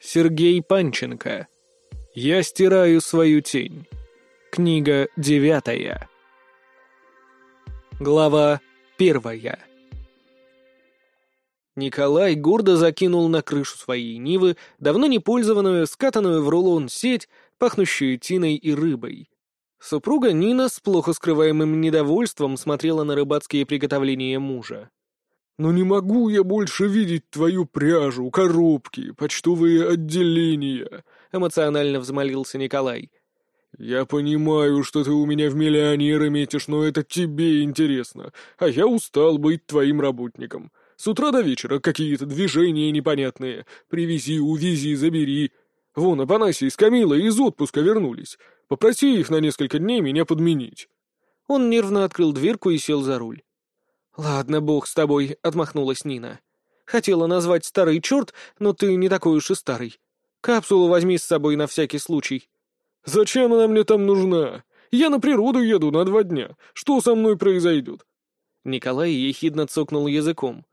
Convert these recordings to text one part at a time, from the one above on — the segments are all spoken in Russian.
Сергей Панченко. Я стираю свою тень. Книга девятая. Глава первая. Николай гордо закинул на крышу своей Нивы давно не пользованную, скатанную в рулон сеть, пахнущую тиной и рыбой. Супруга Нина с плохо скрываемым недовольством смотрела на рыбацкие приготовления мужа. «Но не могу я больше видеть твою пряжу, коробки, почтовые отделения», — эмоционально взмолился Николай. «Я понимаю, что ты у меня в миллионеры метишь, но это тебе интересно, а я устал быть твоим работником. С утра до вечера какие-то движения непонятные. Привези, увези, забери. Вон, Апанасий с Камилой из отпуска вернулись. Попроси их на несколько дней меня подменить». Он нервно открыл дверку и сел за руль. «Ладно, бог с тобой», — отмахнулась Нина. «Хотела назвать старый черт, но ты не такой уж и старый. Капсулу возьми с собой на всякий случай». «Зачем она мне там нужна? Я на природу еду на два дня. Что со мной произойдет?» Николай ехидно цокнул языком.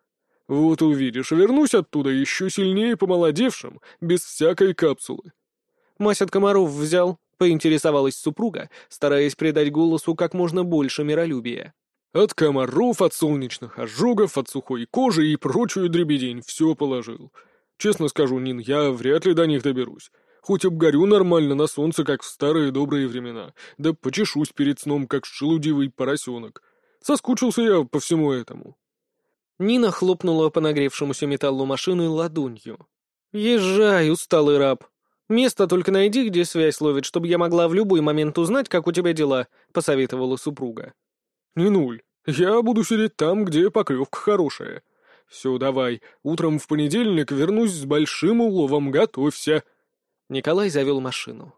«Вот увидишь, вернусь оттуда еще сильнее помолодевшим, без всякой капсулы». «Мазь от комаров взял?» — поинтересовалась супруга, стараясь придать голосу как можно больше миролюбия. «От комаров, от солнечных ожогов, от сухой кожи и прочую дребедень все положил. Честно скажу, Нин, я вряд ли до них доберусь. Хоть обгорю нормально на солнце, как в старые добрые времена, да почешусь перед сном, как шелудивый поросенок. Соскучился я по всему этому». Нина хлопнула по нагревшемуся металлу машины ладонью. «Езжай, усталый раб. Место только найди, где связь ловит, чтобы я могла в любой момент узнать, как у тебя дела», — посоветовала супруга. «Не нуль. Я буду сидеть там, где поклевка хорошая. Все, давай, утром в понедельник вернусь с большим уловом, готовься». Николай завел машину.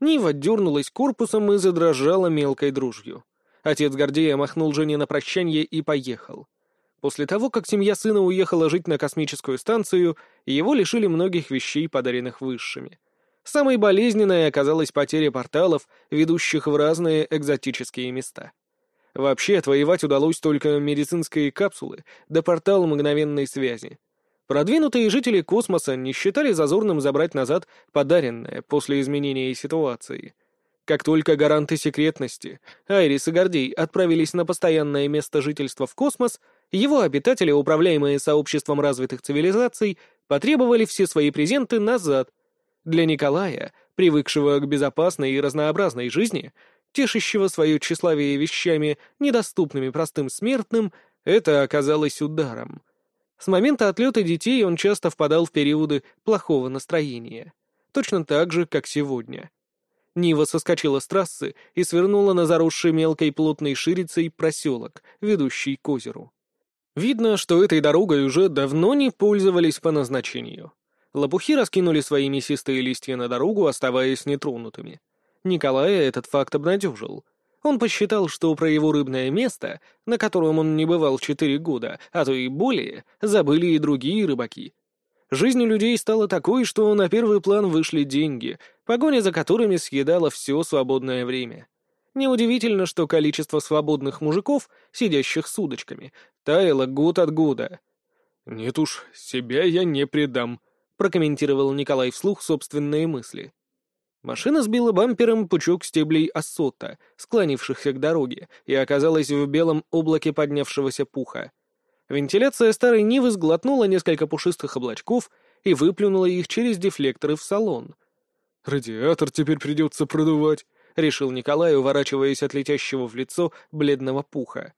Нива дернулась корпусом и задрожала мелкой дружью. Отец Гордея махнул жене на прощание и поехал. После того, как семья сына уехала жить на космическую станцию, его лишили многих вещей, подаренных высшими. Самой болезненной оказалась потеря порталов, ведущих в разные экзотические места. Вообще, отвоевать удалось только медицинские капсулы да портал мгновенной связи. Продвинутые жители космоса не считали зазорным забрать назад подаренное после изменения ситуации. Как только гаранты секретности, Айрис и Гордей отправились на постоянное место жительства в космос, его обитатели, управляемые сообществом развитых цивилизаций, потребовали все свои презенты назад. Для Николая, привыкшего к безопасной и разнообразной жизни, тешащего свое тщеславие вещами, недоступными простым смертным, это оказалось ударом. С момента отлета детей он часто впадал в периоды плохого настроения. Точно так же, как сегодня. Нива соскочила с трассы и свернула на заросший мелкой плотной ширицей проселок, ведущий к озеру. Видно, что этой дорогой уже давно не пользовались по назначению. Лопухи раскинули свои мясистые листья на дорогу, оставаясь нетронутыми. Николая этот факт обнадежил. Он посчитал, что про его рыбное место, на котором он не бывал четыре года, а то и более, забыли и другие рыбаки. Жизнь у людей стала такой, что на первый план вышли деньги, погоня за которыми съедала все свободное время. Неудивительно, что количество свободных мужиков, сидящих с удочками, таяло год от года. «Нет уж, себя я не предам», — прокомментировал Николай вслух собственные мысли. Машина сбила бампером пучок стеблей ассота, склонившихся к дороге, и оказалась в белом облаке поднявшегося пуха. Вентиляция старой Нивы сглотнула несколько пушистых облачков и выплюнула их через дефлекторы в салон. «Радиатор теперь придется продувать», — решил Николай, уворачиваясь от летящего в лицо бледного пуха.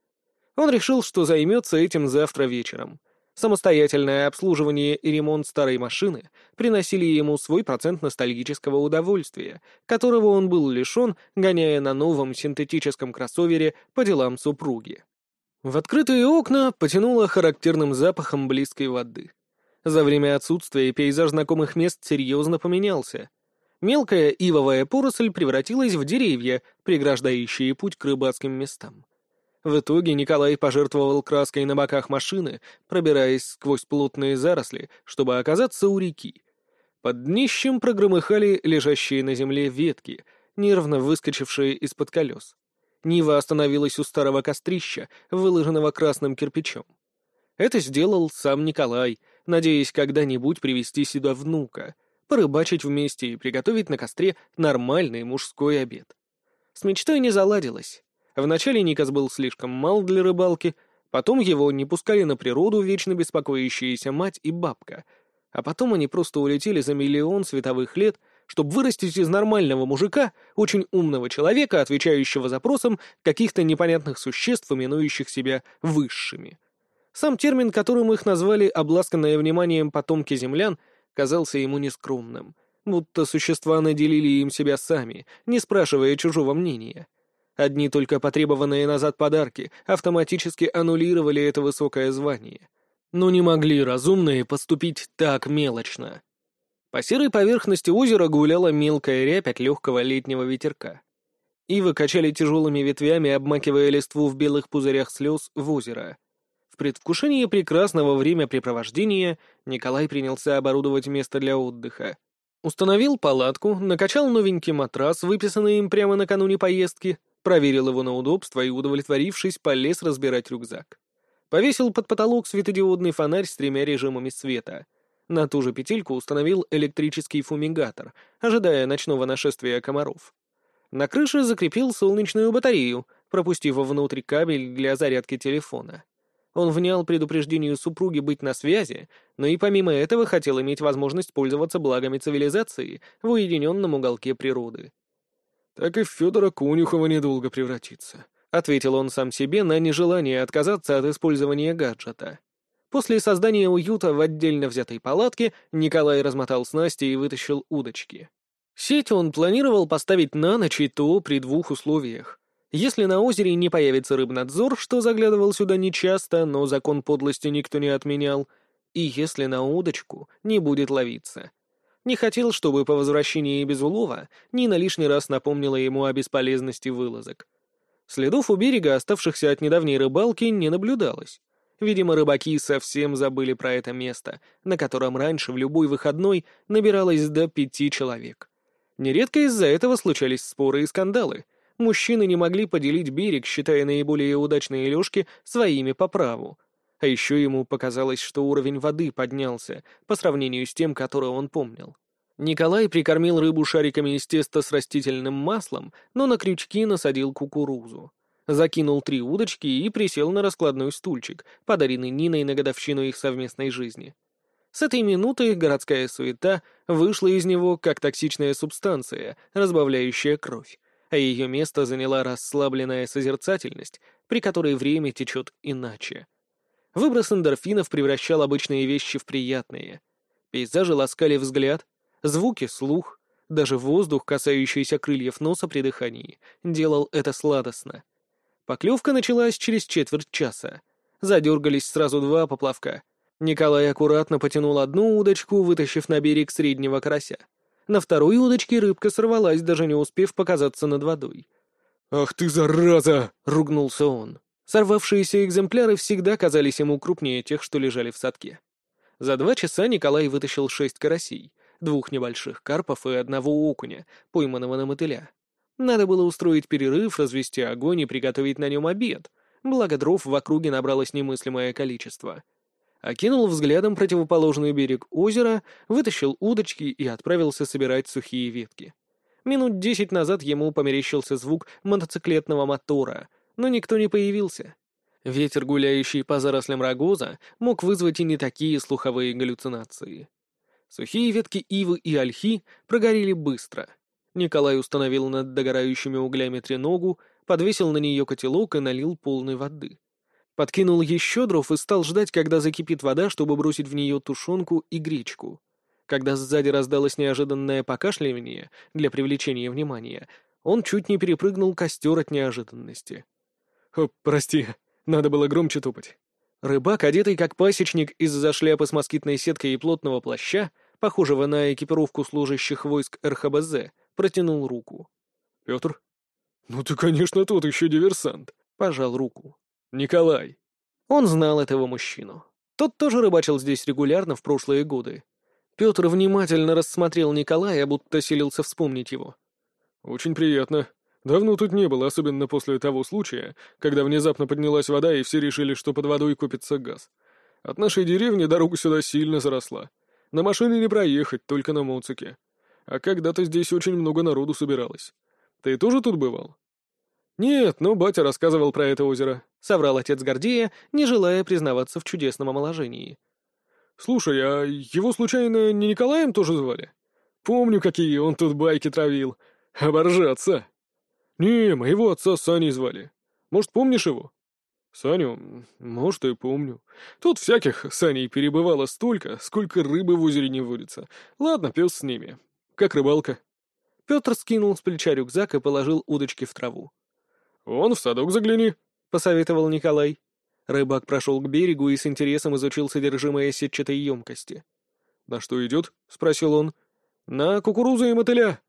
Он решил, что займется этим завтра вечером. Самостоятельное обслуживание и ремонт старой машины приносили ему свой процент ностальгического удовольствия, которого он был лишен, гоняя на новом синтетическом кроссовере по делам супруги. В открытые окна потянуло характерным запахом близкой воды. За время отсутствия пейзаж знакомых мест серьезно поменялся. Мелкая ивовая поросль превратилась в деревья, преграждающие путь к рыбацким местам. В итоге Николай пожертвовал краской на боках машины, пробираясь сквозь плотные заросли, чтобы оказаться у реки. Под днищем прогромыхали лежащие на земле ветки, нервно выскочившие из-под колес. Нива остановилась у старого кострища, выложенного красным кирпичом. Это сделал сам Николай, надеясь когда-нибудь привести сюда внука, порыбачить вместе и приготовить на костре нормальный мужской обед. С мечтой не заладилось. Вначале Никас был слишком мал для рыбалки, потом его не пускали на природу вечно беспокоящиеся мать и бабка, а потом они просто улетели за миллион световых лет, чтобы вырастить из нормального мужика очень умного человека, отвечающего запросам каких-то непонятных существ, именующих себя высшими. Сам термин, которым их назвали обласканное вниманием потомки землян, казался ему нескромным, будто существа наделили им себя сами, не спрашивая чужого мнения. Одни только потребованные назад подарки автоматически аннулировали это высокое звание. Но не могли разумные поступить так мелочно. По серой поверхности озера гуляла мелкая рябь от легкого летнего ветерка. Ивы качали тяжелыми ветвями, обмакивая листву в белых пузырях слез в озеро. В предвкушении прекрасного времяпрепровождения Николай принялся оборудовать место для отдыха. Установил палатку, накачал новенький матрас, выписанный им прямо накануне поездки, проверил его на удобство и, удовлетворившись, полез разбирать рюкзак. Повесил под потолок светодиодный фонарь с тремя режимами света. На ту же петельку установил электрический фумигатор, ожидая ночного нашествия комаров. На крыше закрепил солнечную батарею, пропустив внутрь кабель для зарядки телефона. Он внял предупреждению супруги быть на связи, но и помимо этого хотел иметь возможность пользоваться благами цивилизации в уединенном уголке природы. «Так и в Федора Конюхова недолго превратиться», — ответил он сам себе на нежелание отказаться от использования гаджета. После создания уюта в отдельно взятой палатке Николай размотал снасти и вытащил удочки. Сеть он планировал поставить на ночь и то при двух условиях. Если на озере не появится рыбнадзор, что заглядывал сюда нечасто, но закон подлости никто не отменял, и если на удочку не будет ловиться. Не хотел, чтобы по возвращении без улова Нина лишний раз напомнила ему о бесполезности вылазок. Следов у берега, оставшихся от недавней рыбалки, не наблюдалось. Видимо, рыбаки совсем забыли про это место, на котором раньше в любой выходной набиралось до пяти человек. Нередко из-за этого случались споры и скандалы. Мужчины не могли поделить берег, считая наиболее удачные лёжки своими по праву. А еще ему показалось, что уровень воды поднялся по сравнению с тем, который он помнил. Николай прикормил рыбу шариками из теста с растительным маслом, но на крючки насадил кукурузу. Закинул три удочки и присел на раскладной стульчик, подаренный Ниной на годовщину их совместной жизни. С этой минуты городская суета вышла из него как токсичная субстанция, разбавляющая кровь, а ее место заняла расслабленная созерцательность, при которой время течет иначе. Выброс эндорфинов превращал обычные вещи в приятные. Пейзажи ласкали взгляд, звуки — слух, даже воздух, касающийся крыльев носа при дыхании, делал это сладостно. Поклевка началась через четверть часа. Задергались сразу два поплавка. Николай аккуратно потянул одну удочку, вытащив на берег среднего карася. На второй удочке рыбка сорвалась, даже не успев показаться над водой. «Ах ты, зараза!» — ругнулся он. Сорвавшиеся экземпляры всегда казались ему крупнее тех, что лежали в садке. За два часа Николай вытащил шесть карасей, двух небольших карпов и одного окуня, пойманного на мотыля. Надо было устроить перерыв, развести огонь и приготовить на нем обед, благо дров в округе набралось немыслимое количество. Окинул взглядом противоположный берег озера, вытащил удочки и отправился собирать сухие ветки. Минут десять назад ему померещился звук мотоциклетного мотора — но никто не появился. Ветер, гуляющий по зарослям рогоза, мог вызвать и не такие слуховые галлюцинации. Сухие ветки ивы и ольхи прогорели быстро. Николай установил над догорающими углями треногу, подвесил на нее котелок и налил полной воды. Подкинул еще дров и стал ждать, когда закипит вода, чтобы бросить в нее тушенку и гречку. Когда сзади раздалось неожиданное покашливание для привлечения внимания, он чуть не перепрыгнул костер от неожиданности. «О, прости, надо было громче топать». Рыбак, одетый как пасечник из-за шляпы с москитной сеткой и плотного плаща, похожего на экипировку служащих войск РХБЗ, протянул руку. «Петр?» «Ну ты, конечно, тот еще диверсант», — пожал руку. «Николай». Он знал этого мужчину. Тот тоже рыбачил здесь регулярно в прошлые годы. Петр внимательно рассмотрел Николая, будто селился вспомнить его. «Очень приятно», Давно тут не было, особенно после того случая, когда внезапно поднялась вода, и все решили, что под водой купится газ. От нашей деревни дорога сюда сильно заросла. На машине не проехать, только на моцике. А когда-то здесь очень много народу собиралось. Ты тоже тут бывал?» «Нет, но батя рассказывал про это озеро», — соврал отец Гордея, не желая признаваться в чудесном омоложении. «Слушай, а его случайно не Николаем тоже звали? Помню, какие он тут байки травил. Оборжаться!» «Не, моего отца Саней звали. Может, помнишь его?» «Саню? Может, и помню. Тут всяких Саней перебывало столько, сколько рыбы в озере не водится. Ладно, пес с ними. Как рыбалка?» Петр скинул с плеча рюкзак и положил удочки в траву. «Вон в садок загляни», — посоветовал Николай. Рыбак прошел к берегу и с интересом изучил содержимое сетчатой емкости. «На что идет?» — спросил он. «На кукурузу и мотыля».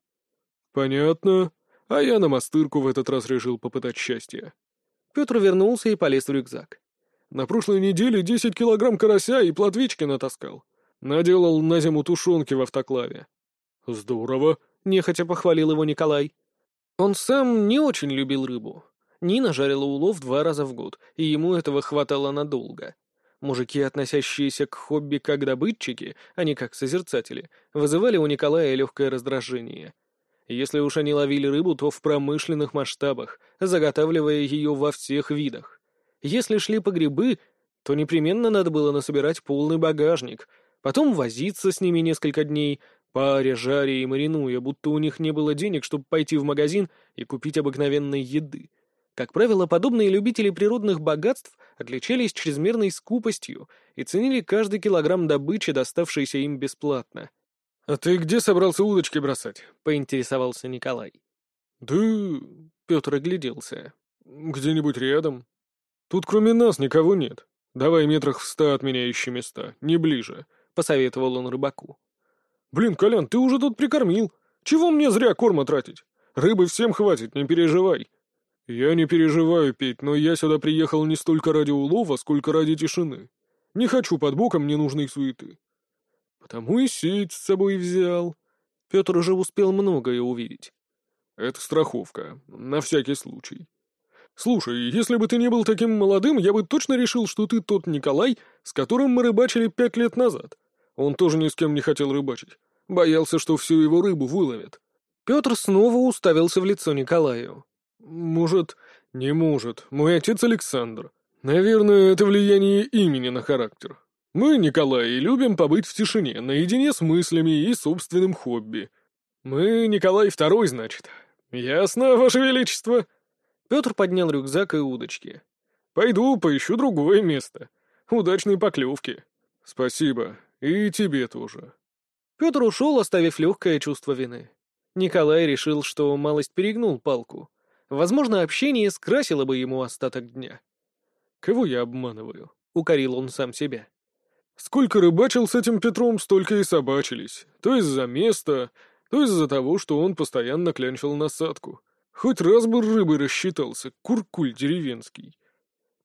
«Понятно. А я на мастырку в этот раз решил попытать счастье». Петр вернулся и полез в рюкзак. «На прошлой неделе десять килограмм карася и плотвички натаскал. Наделал на зиму тушенки в автоклаве». «Здорово», — нехотя похвалил его Николай. Он сам не очень любил рыбу. Нина жарила улов два раза в год, и ему этого хватало надолго. Мужики, относящиеся к хобби как добытчики, а не как созерцатели, вызывали у Николая легкое раздражение. Если уж они ловили рыбу, то в промышленных масштабах, заготавливая ее во всех видах. Если шли по грибы, то непременно надо было насобирать полный багажник, потом возиться с ними несколько дней, паря, жаря и маринуя, будто у них не было денег, чтобы пойти в магазин и купить обыкновенной еды. Как правило, подобные любители природных богатств отличались чрезмерной скупостью и ценили каждый килограмм добычи, доставшийся им бесплатно. «А ты где собрался удочки бросать?» — поинтересовался Николай. «Да...» — Петр огляделся. «Где-нибудь рядом. Тут кроме нас никого нет. Давай метрах в ста от меня ищи места, не ближе», — посоветовал он рыбаку. «Блин, Колян, ты уже тут прикормил. Чего мне зря корма тратить? Рыбы всем хватит, не переживай». «Я не переживаю, Петь, но я сюда приехал не столько ради улова, сколько ради тишины. Не хочу под боком ненужной суеты». «Потому и сеть с собой взял». Петр уже успел многое увидеть. «Это страховка, на всякий случай. Слушай, если бы ты не был таким молодым, я бы точно решил, что ты тот Николай, с которым мы рыбачили пять лет назад. Он тоже ни с кем не хотел рыбачить. Боялся, что всю его рыбу выловят. Петр снова уставился в лицо Николаю. «Может, не может. Мой отец Александр. Наверное, это влияние имени на характер. Мы, Николай, любим побыть в тишине, наедине с мыслями и собственным хобби. Мы Николай Второй, значит. Ясно, Ваше Величество?» Петр поднял рюкзак и удочки. «Пойду поищу другое место. Удачной поклевки». «Спасибо. И тебе тоже». Петр ушел, оставив легкое чувство вины. Николай решил, что малость перегнул палку. Возможно, общение скрасило бы ему остаток дня. «Кого я обманываю?» — укорил он сам себя. «Сколько рыбачил с этим Петром, столько и собачились. То из-за места, то из-за того, что он постоянно клянчил насадку. Хоть раз бы рыбой рассчитался, куркуль деревенский».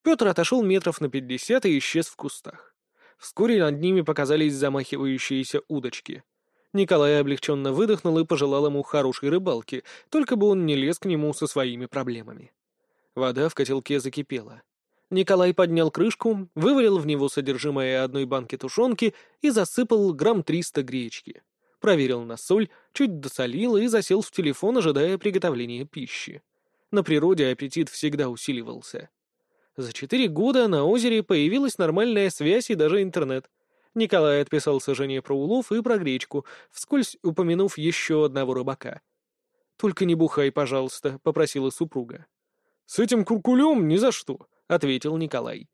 Петр отошел метров на пятьдесят и исчез в кустах. Вскоре над ними показались замахивающиеся удочки. Николай облегченно выдохнул и пожелал ему хорошей рыбалки, только бы он не лез к нему со своими проблемами. Вода в котелке закипела. Николай поднял крышку, вывалил в него содержимое одной банки тушенки и засыпал грамм триста гречки. Проверил на соль, чуть досолил и засел в телефон, ожидая приготовления пищи. На природе аппетит всегда усиливался. За четыре года на озере появилась нормальная связь и даже интернет. Николай отписался жене про улов и про гречку, вскользь упомянув еще одного рыбака. «Только не бухай, пожалуйста», — попросила супруга. «С этим куркулем ни за что», — ответил Николай.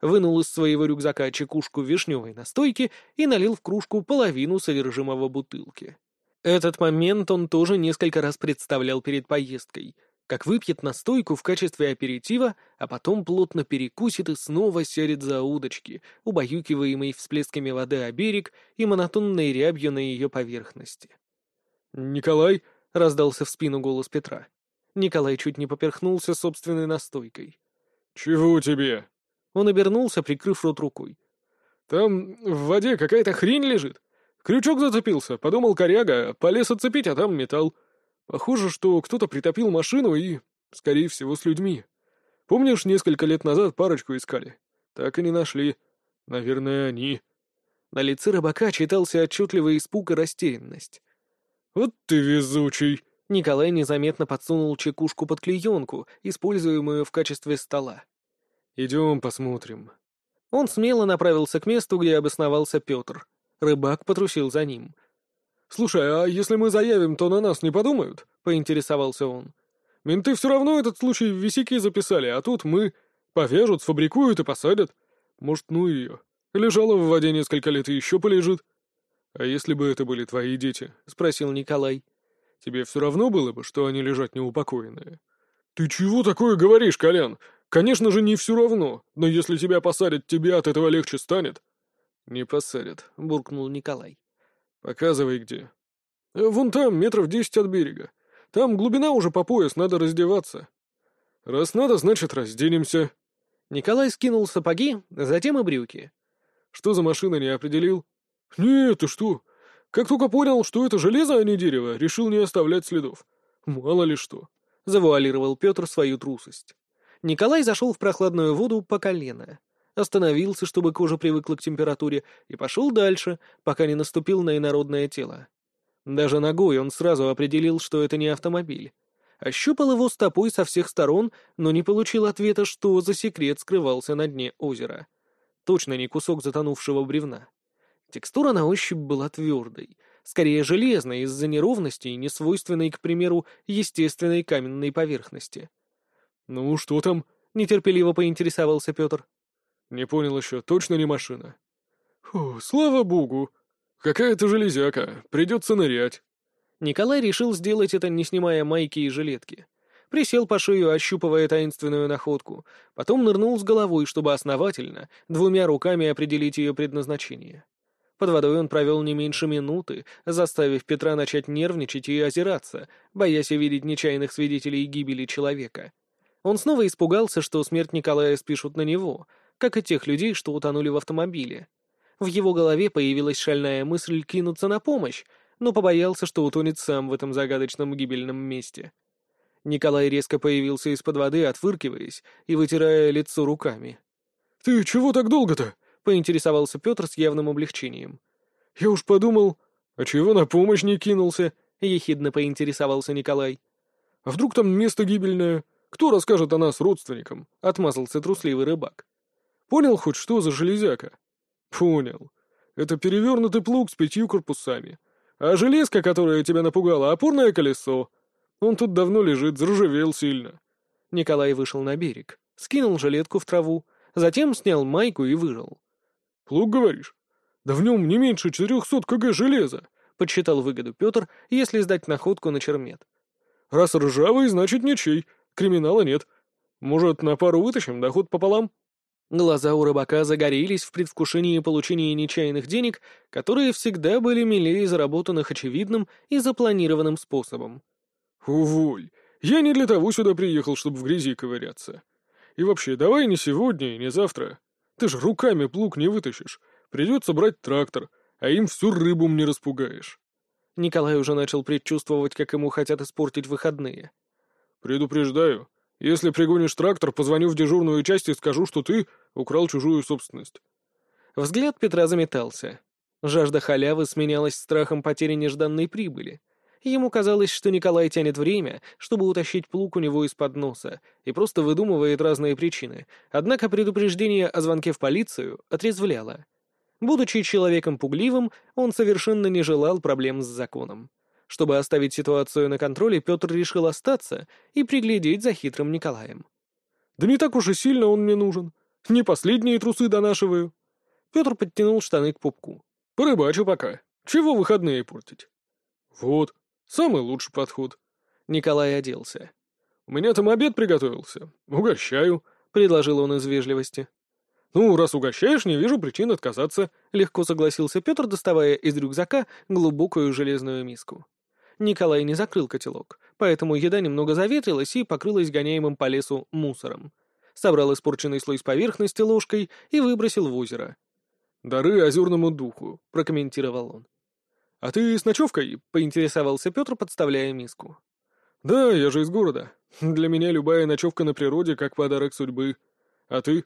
Вынул из своего рюкзака чекушку вишневой настойки и налил в кружку половину содержимого бутылки. Этот момент он тоже несколько раз представлял перед поездкой — как выпьет настойку в качестве аперитива, а потом плотно перекусит и снова сядет за удочки, убаюкиваемый всплесками воды о берег и монотонной рябью на ее поверхности. «Николай!» — раздался в спину голос Петра. Николай чуть не поперхнулся собственной настойкой. «Чего тебе?» Он обернулся, прикрыв рот рукой. «Там в воде какая-то хрень лежит. Крючок зацепился, подумал коряга, полез отцепить, а там металл. Похоже, что кто-то притопил машину и, скорее всего, с людьми. Помнишь, несколько лет назад парочку искали? Так и не нашли. Наверное, они. На лице рыбака читался отчетливый испуг и растерянность. «Вот ты везучий!» Николай незаметно подсунул чекушку под клеенку, используемую в качестве стола. «Идем посмотрим». Он смело направился к месту, где обосновался Петр. Рыбак потрусил за ним. «Слушай, а если мы заявим, то на нас не подумают?» — поинтересовался он. «Менты все равно этот случай в висяки записали, а тут мы... Повяжут, сфабрикуют и посадят. Может, ну ее. Лежала в воде несколько лет и еще полежит». «А если бы это были твои дети?» — спросил Николай. «Тебе все равно было бы, что они лежат неупокоенные?» «Ты чего такое говоришь, Колян? Конечно же, не все равно, но если тебя посадят, тебе от этого легче станет». «Не посадят», — буркнул Николай. «Показывай, где». «Э, «Вон там, метров десять от берега. Там глубина уже по пояс, надо раздеваться». «Раз надо, значит, разденемся». Николай скинул сапоги, затем и брюки. «Что за машина, не определил?» «Нет, ты что? Как только понял, что это железо, а не дерево, решил не оставлять следов. Мало ли что». Завуалировал Петр свою трусость. Николай зашел в прохладную воду по колено. Остановился, чтобы кожа привыкла к температуре, и пошел дальше, пока не наступил на инородное тело. Даже ногой он сразу определил, что это не автомобиль. Ощупал его стопой со всех сторон, но не получил ответа, что за секрет скрывался на дне озера. Точно не кусок затонувшего бревна. Текстура на ощупь была твердой, скорее железной из-за неровности и несвойственной, к примеру, естественной каменной поверхности. «Ну, что там?» — нетерпеливо поинтересовался Петр. «Не понял еще, точно не машина». «Фу, слава богу! Какая-то железяка, придется нырять». Николай решил сделать это, не снимая майки и жилетки. Присел по шею, ощупывая таинственную находку, потом нырнул с головой, чтобы основательно, двумя руками определить ее предназначение. Под водой он провел не меньше минуты, заставив Петра начать нервничать и озираться, боясь увидеть нечаянных свидетелей гибели человека. Он снова испугался, что смерть Николая спишут на него, как и тех людей, что утонули в автомобиле. В его голове появилась шальная мысль кинуться на помощь, но побоялся, что утонет сам в этом загадочном гибельном месте. Николай резко появился из-под воды, отфыркиваясь и вытирая лицо руками. «Ты чего так долго-то?» — поинтересовался Петр с явным облегчением. «Я уж подумал, а чего на помощь не кинулся?» — ехидно поинтересовался Николай. «А вдруг там место гибельное? Кто расскажет о нас родственникам?» — отмазался трусливый рыбак. «Понял хоть, что за железяка?» «Понял. Это перевернутый плуг с пятью корпусами. А железка, которая тебя напугала, опорное колесо. Он тут давно лежит, заржавел сильно». Николай вышел на берег, скинул жилетку в траву, затем снял майку и выжил. «Плуг, говоришь? Да в нем не меньше четырехсот кг железа», — подсчитал выгоду Петр, если сдать находку на чермет. «Раз ржавый, значит ничей, криминала нет. Может, на пару вытащим, доход пополам?» Глаза у рыбака загорелись в предвкушении получения нечаянных денег, которые всегда были милее заработанных очевидным и запланированным способом. «Уволь! Я не для того сюда приехал, чтобы в грязи ковыряться. И вообще, давай не сегодня и не завтра. Ты ж руками плуг не вытащишь. Придется брать трактор, а им всю рыбу мне распугаешь. Николай уже начал предчувствовать, как ему хотят испортить выходные. «Предупреждаю, если пригонишь трактор, позвоню в дежурную часть и скажу, что ты украл чужую собственность». Взгляд Петра заметался. Жажда халявы сменялась страхом потери нежданной прибыли. Ему казалось, что Николай тянет время, чтобы утащить плуг у него из-под носа, и просто выдумывает разные причины. Однако предупреждение о звонке в полицию отрезвляло. Будучи человеком пугливым, он совершенно не желал проблем с законом. Чтобы оставить ситуацию на контроле, Петр решил остаться и приглядеть за хитрым Николаем. «Да не так уж и сильно он мне нужен. Не последние трусы донашиваю». Петр подтянул штаны к пупку. «Порыбачу пока. Чего выходные портить?» «Вот, Самый лучший подход. Николай оделся. «У меня там обед приготовился. Угощаю», — предложил он из вежливости. «Ну, раз угощаешь, не вижу причин отказаться», — легко согласился Петр, доставая из рюкзака глубокую железную миску. Николай не закрыл котелок, поэтому еда немного заветрилась и покрылась гоняемым по лесу мусором. Собрал испорченный слой с поверхности ложкой и выбросил в озеро. «Дары озерному духу», — прокомментировал он. «А ты с ночевкой?» — поинтересовался Петр, подставляя миску. «Да, я же из города. Для меня любая ночевка на природе как подарок судьбы. А ты?»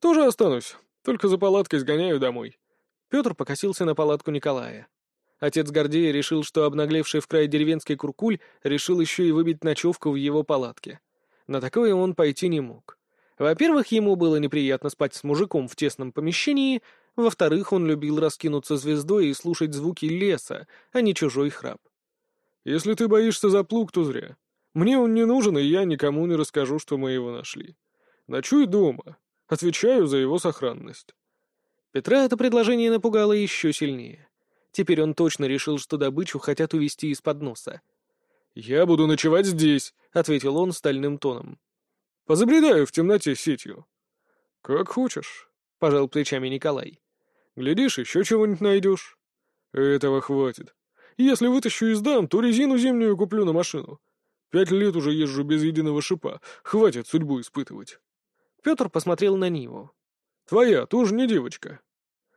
«Тоже останусь, только за палаткой сгоняю домой». Петр покосился на палатку Николая. Отец Гордея решил, что обнаглевший в край деревенский куркуль решил еще и выбить ночевку в его палатке. На такое он пойти не мог. Во-первых, ему было неприятно спать с мужиком в тесном помещении, во-вторых, он любил раскинуться звездой и слушать звуки леса, а не чужой храп. «Если ты боишься за плуг, то зря. Мне он не нужен, и я никому не расскажу, что мы его нашли. Ночуй дома. Отвечаю за его сохранность». Петра это предложение напугало еще сильнее. Теперь он точно решил, что добычу хотят увести из-под носа. «Я буду ночевать здесь», — ответил он стальным тоном. Позабредаю в темноте сетью». «Как хочешь», — пожал плечами Николай. «Глядишь, еще чего-нибудь найдешь». «Этого хватит. Если вытащу из дам, то резину зимнюю куплю на машину. Пять лет уже езжу без единого шипа. Хватит судьбу испытывать». Петр посмотрел на Ниву. «Твоя тоже не девочка».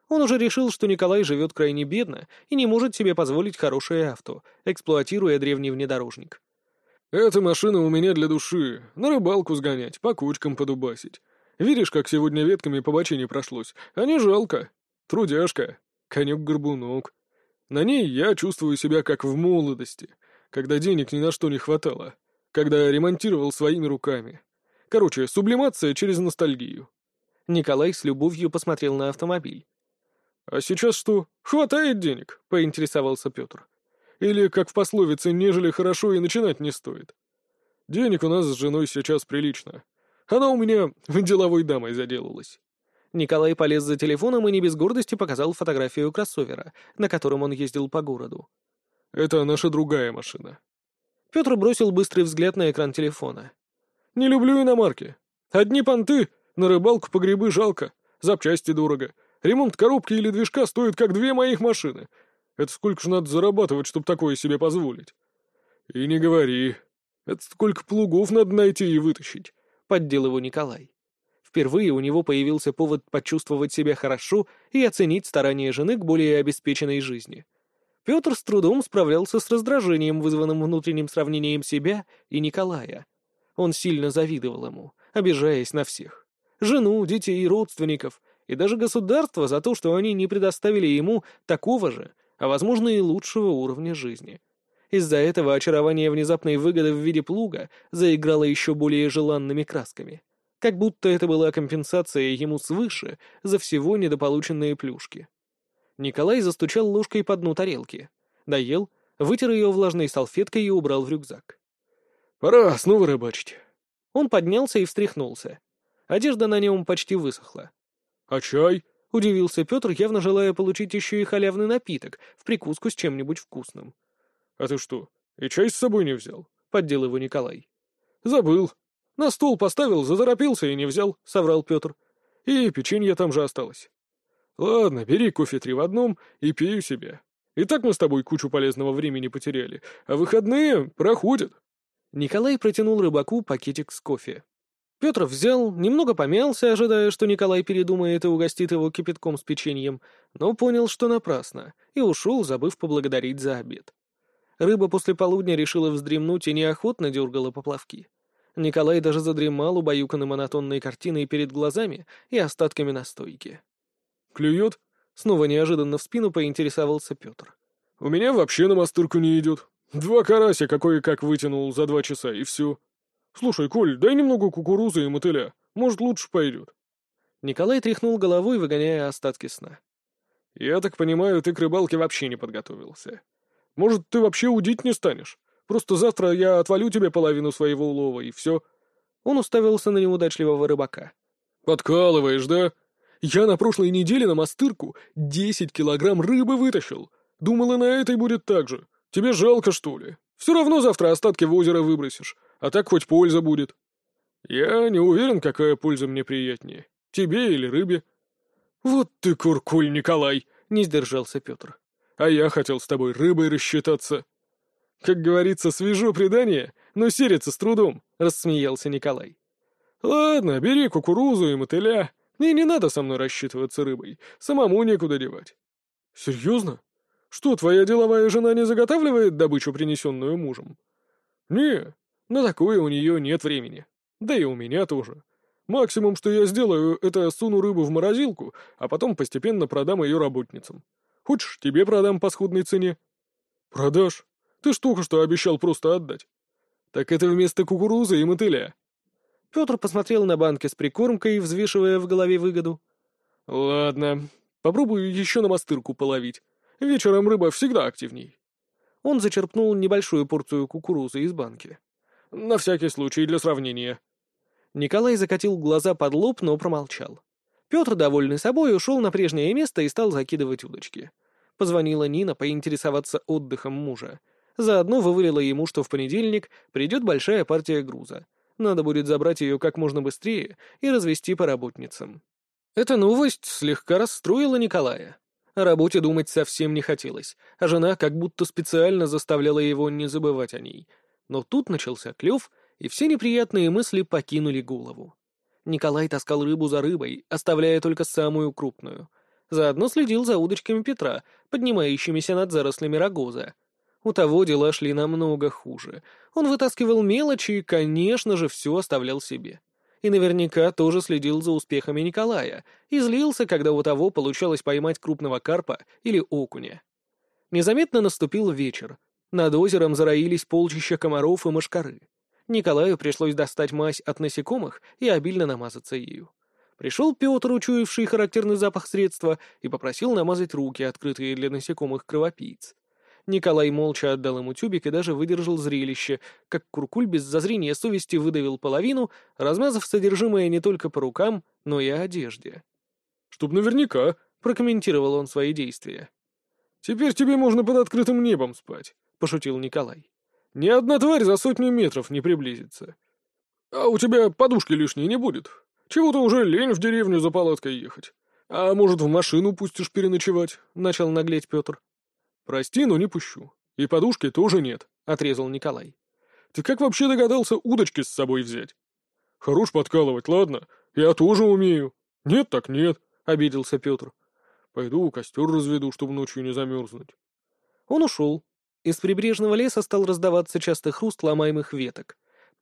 Он уже решил, что Николай живет крайне бедно и не может себе позволить хорошее авто, эксплуатируя древний внедорожник. «Эта машина у меня для души. На рыбалку сгонять, по кучкам подубасить. Видишь, как сегодня ветками по бочине прошлось? А не жалко. Трудяшка. Конек-горбунок. На ней я чувствую себя как в молодости, когда денег ни на что не хватало, когда ремонтировал своими руками. Короче, сублимация через ностальгию». Николай с любовью посмотрел на автомобиль. «А сейчас что, хватает денег?» — поинтересовался Петр. Или, как в пословице, нежели хорошо и начинать не стоит. Денег у нас с женой сейчас прилично. Она у меня деловой дамой заделалась. Николай полез за телефоном и не без гордости показал фотографию кроссовера, на котором он ездил по городу. Это наша другая машина. Петр бросил быстрый взгляд на экран телефона. Не люблю иномарки. Одни понты, на рыбалку по грибы жалко, запчасти дорого. Ремонт коробки или движка стоит как две моих машины, это сколько же надо зарабатывать, чтобы такое себе позволить? И не говори. Это сколько плугов надо найти и вытащить. Поддел его Николай. Впервые у него появился повод почувствовать себя хорошо и оценить старания жены к более обеспеченной жизни. Петр с трудом справлялся с раздражением, вызванным внутренним сравнением себя и Николая. Он сильно завидовал ему, обижаясь на всех. Жену, детей, родственников и даже государство за то, что они не предоставили ему такого же, а возможно и лучшего уровня жизни. Из-за этого очарование внезапной выгоды в виде плуга заиграло еще более желанными красками. Как будто это была компенсация ему свыше за всего недополученные плюшки. Николай застучал ложкой по дну тарелки. Доел, вытер ее влажной салфеткой и убрал в рюкзак. «Пора снова рыбачить». Он поднялся и встряхнулся. Одежда на нем почти высохла. «А чай?» Удивился Петр, явно желая получить еще и халявный напиток в прикуску с чем-нибудь вкусным. «А ты что, и чай с собой не взял?» — поддел его Николай. «Забыл. На стол поставил, заторопился и не взял», — соврал Петр. «И печенье там же осталось». «Ладно, бери кофе три в одном и пей у себя. И так мы с тобой кучу полезного времени потеряли, а выходные проходят». Николай протянул рыбаку пакетик с кофе. Петр взял, немного помялся, ожидая, что Николай передумает и угостит его кипятком с печеньем, но понял, что напрасно, и ушел, забыв поблагодарить за обед. Рыба после полудня решила вздремнуть и неохотно дергала поплавки. Николай даже задремал, убаюканный монотонной картиной перед глазами и остатками настойки. «Клюет?» — снова неожиданно в спину поинтересовался Петр. «У меня вообще на мастырку не идет. Два карася какой как вытянул за два часа, и все». «Слушай, Коль, дай немного кукурузы и мотыля. Может, лучше пойдет». Николай тряхнул головой, выгоняя остатки сна. «Я так понимаю, ты к рыбалке вообще не подготовился. Может, ты вообще удить не станешь? Просто завтра я отвалю тебе половину своего улова, и все». Он уставился на неудачливого рыбака. «Подкалываешь, да? Я на прошлой неделе на мастырку десять килограмм рыбы вытащил. Думал, и на этой будет так же. Тебе жалко, что ли? Все равно завтра остатки в озеро выбросишь а так хоть польза будет. Я не уверен, какая польза мне приятнее, тебе или рыбе. Вот ты куркуль, Николай, не сдержался Петр. А я хотел с тобой рыбой рассчитаться. Как говорится, свежо предание, но серится с трудом, рассмеялся Николай. Ладно, бери кукурузу и мотыля. Мне не надо со мной рассчитываться рыбой, самому некуда девать. Серьезно? Что, твоя деловая жена не заготавливает добычу, принесенную мужем? Не, на такое у нее нет времени. Да и у меня тоже. Максимум, что я сделаю, это суну рыбу в морозилку, а потом постепенно продам ее работницам. Хочешь, тебе продам по сходной цене?» «Продашь? Ты ж только что обещал просто отдать». «Так это вместо кукурузы и мотыля». Петр посмотрел на банки с прикормкой, взвешивая в голове выгоду. «Ладно, попробую еще на мастырку половить. Вечером рыба всегда активней». Он зачерпнул небольшую порцию кукурузы из банки. «На всякий случай, для сравнения». Николай закатил глаза под лоб, но промолчал. Петр, довольный собой, ушел на прежнее место и стал закидывать удочки. Позвонила Нина поинтересоваться отдыхом мужа. Заодно вывалила ему, что в понедельник придет большая партия груза. Надо будет забрать ее как можно быстрее и развести по работницам. Эта новость слегка расстроила Николая. О работе думать совсем не хотелось, а жена как будто специально заставляла его не забывать о ней. Но тут начался клев, и все неприятные мысли покинули голову. Николай таскал рыбу за рыбой, оставляя только самую крупную. Заодно следил за удочками Петра, поднимающимися над зарослями рогоза. У того дела шли намного хуже. Он вытаскивал мелочи и, конечно же, все оставлял себе. И наверняка тоже следил за успехами Николая и злился, когда у того получалось поймать крупного карпа или окуня. Незаметно наступил вечер. Над озером зароились полчища комаров и мошкары. Николаю пришлось достать мазь от насекомых и обильно намазаться ею. Пришел Петр, учуявший характерный запах средства, и попросил намазать руки, открытые для насекомых кровопийц. Николай молча отдал ему тюбик и даже выдержал зрелище, как Куркуль без зазрения совести выдавил половину, размазав содержимое не только по рукам, но и одежде. «Чтоб наверняка», — прокомментировал он свои действия. «Теперь тебе можно под открытым небом спать», — пошутил Николай. Ни одна тварь за сотню метров не приблизится. А у тебя подушки лишней не будет. Чего-то уже лень в деревню за палаткой ехать. А может, в машину пустишь переночевать?» — начал наглеть Петр. «Прости, но не пущу. И подушки тоже нет», — отрезал Николай. «Ты как вообще догадался удочки с собой взять?» «Хорош подкалывать, ладно? Я тоже умею». «Нет так нет», — обиделся Петр. «Пойду костер разведу, чтобы ночью не замерзнуть». Он ушел, из прибрежного леса стал раздаваться частый хруст ломаемых веток.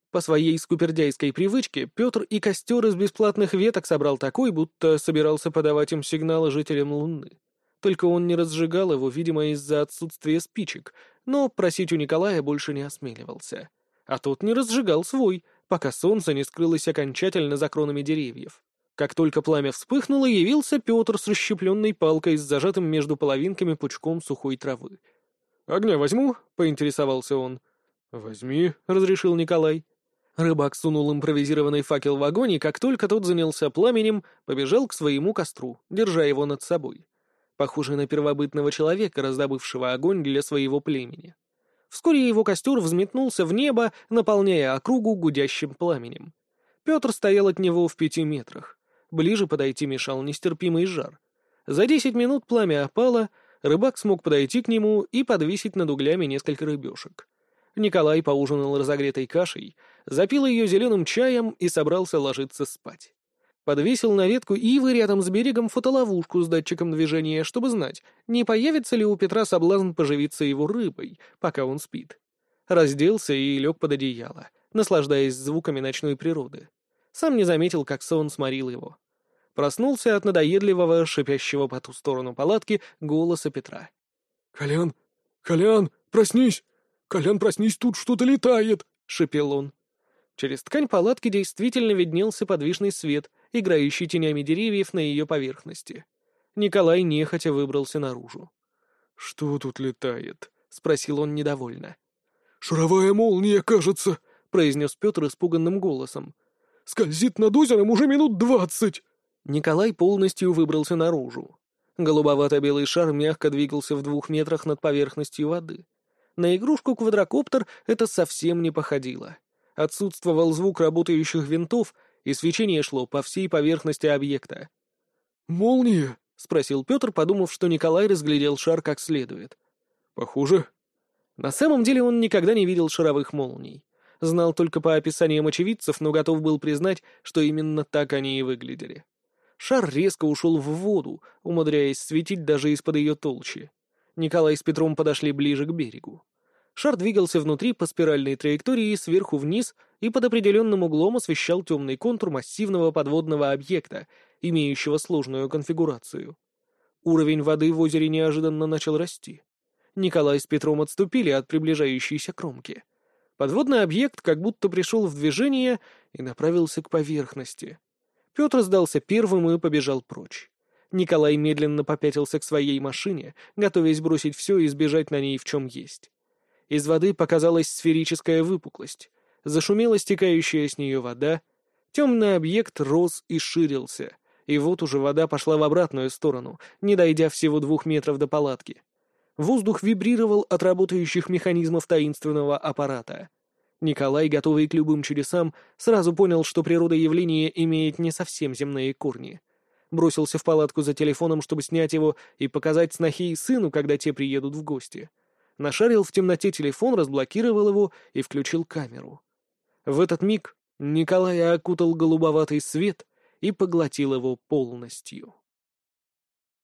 По своей скупердяйской привычке Петр и костер из бесплатных веток собрал такой, будто собирался подавать им сигналы жителям Луны. Только он не разжигал его, видимо, из-за отсутствия спичек, но просить у Николая больше не осмеливался. А тот не разжигал свой, пока солнце не скрылось окончательно за кронами деревьев. Как только пламя вспыхнуло, явился Петр с расщепленной палкой с зажатым между половинками пучком сухой травы — «Огня возьму?» — поинтересовался он. «Возьми», — разрешил Николай. Рыбак сунул импровизированный факел в огонь, и как только тот занялся пламенем, побежал к своему костру, держа его над собой. Похоже на первобытного человека, раздобывшего огонь для своего племени. Вскоре его костер взметнулся в небо, наполняя округу гудящим пламенем. Петр стоял от него в пяти метрах. Ближе подойти мешал нестерпимый жар. За десять минут пламя опало, рыбак смог подойти к нему и подвесить над углями несколько рыбешек. Николай поужинал разогретой кашей, запил ее зеленым чаем и собрался ложиться спать. Подвесил на ветку ивы рядом с берегом фотоловушку с датчиком движения, чтобы знать, не появится ли у Петра соблазн поживиться его рыбой, пока он спит. Разделся и лег под одеяло, наслаждаясь звуками ночной природы. Сам не заметил, как сон сморил его проснулся от надоедливого, шипящего по ту сторону палатки голоса Петра. «Колян! Колян! Проснись! Колян, проснись, тут что-то летает!» — шипел он. Через ткань палатки действительно виднелся подвижный свет, играющий тенями деревьев на ее поверхности. Николай нехотя выбрался наружу. «Что тут летает?» — спросил он недовольно. «Шаровая молния, кажется», — произнес Петр испуганным голосом. «Скользит над озером уже минут двадцать!» Николай полностью выбрался наружу. Голубовато-белый шар мягко двигался в двух метрах над поверхностью воды. На игрушку квадрокоптер это совсем не походило. Отсутствовал звук работающих винтов, и свечение шло по всей поверхности объекта. «Молния?» — спросил Петр, подумав, что Николай разглядел шар как следует. «Похоже». На самом деле он никогда не видел шаровых молний. Знал только по описаниям очевидцев, но готов был признать, что именно так они и выглядели. Шар резко ушел в воду, умудряясь светить даже из-под ее толщи. Николай с Петром подошли ближе к берегу. Шар двигался внутри по спиральной траектории сверху вниз и под определенным углом освещал темный контур массивного подводного объекта, имеющего сложную конфигурацию. Уровень воды в озере неожиданно начал расти. Николай с Петром отступили от приближающейся кромки. Подводный объект как будто пришел в движение и направился к поверхности. Петр сдался первым и побежал прочь. Николай медленно попятился к своей машине, готовясь бросить все и сбежать на ней в чем есть. Из воды показалась сферическая выпуклость. Зашумела стекающая с нее вода. Темный объект рос и ширился. И вот уже вода пошла в обратную сторону, не дойдя всего двух метров до палатки. Воздух вибрировал от работающих механизмов таинственного аппарата. Николай, готовый к любым чудесам, сразу понял, что природа явления имеет не совсем земные корни. Бросился в палатку за телефоном, чтобы снять его и показать снохе и сыну, когда те приедут в гости. Нашарил в темноте телефон, разблокировал его и включил камеру. В этот миг Николая окутал голубоватый свет и поглотил его полностью.